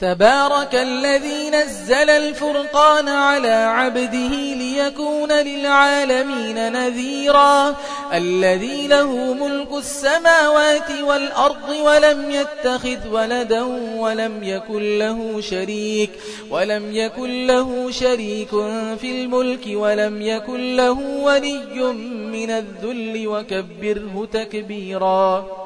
تبارك الذي نزل الفرقان على عبده ليكون للعالمين نذيرا الذي له ملك السماوات والأرض ولم يتخذ ولدا ولم يكن له شريك ولم يكن له شريك في الملك ولم يكن له ولي من الذل وكبره تكبيرا.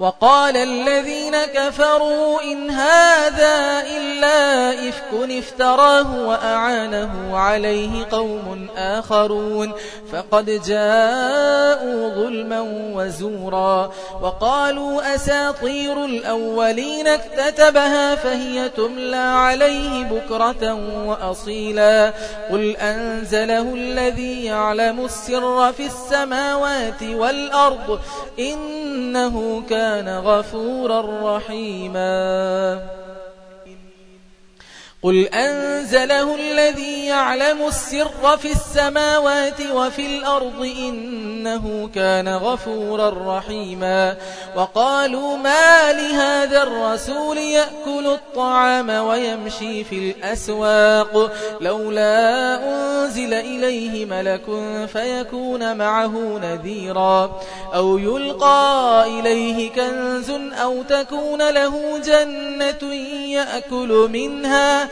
وقال الذين كفروا إن هذا إلا إفك افتراه وأعانه عليه قوم آخرون فقد جاءوا ظلما وزورا وقالوا أساطير الأولين اكتتبها فهي تملى عليه بكرة وأصيلا قل أنزله الذي يعلم السر في السماوات والأرض إنه كان كان غفورا رحيما قل أنزله الذي يعلم السر في السماوات وفي الأرض إنه كان غفورا رحيما وقالوا ما لهذا الرسول يأكل الطعام ويمشي في الأسواق لولا أنزل إليه ملك فيكون معه نذيرا أو يلقى إليه كنز أو تكون له جنة يأكل منها